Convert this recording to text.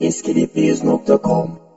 esquilibrios.com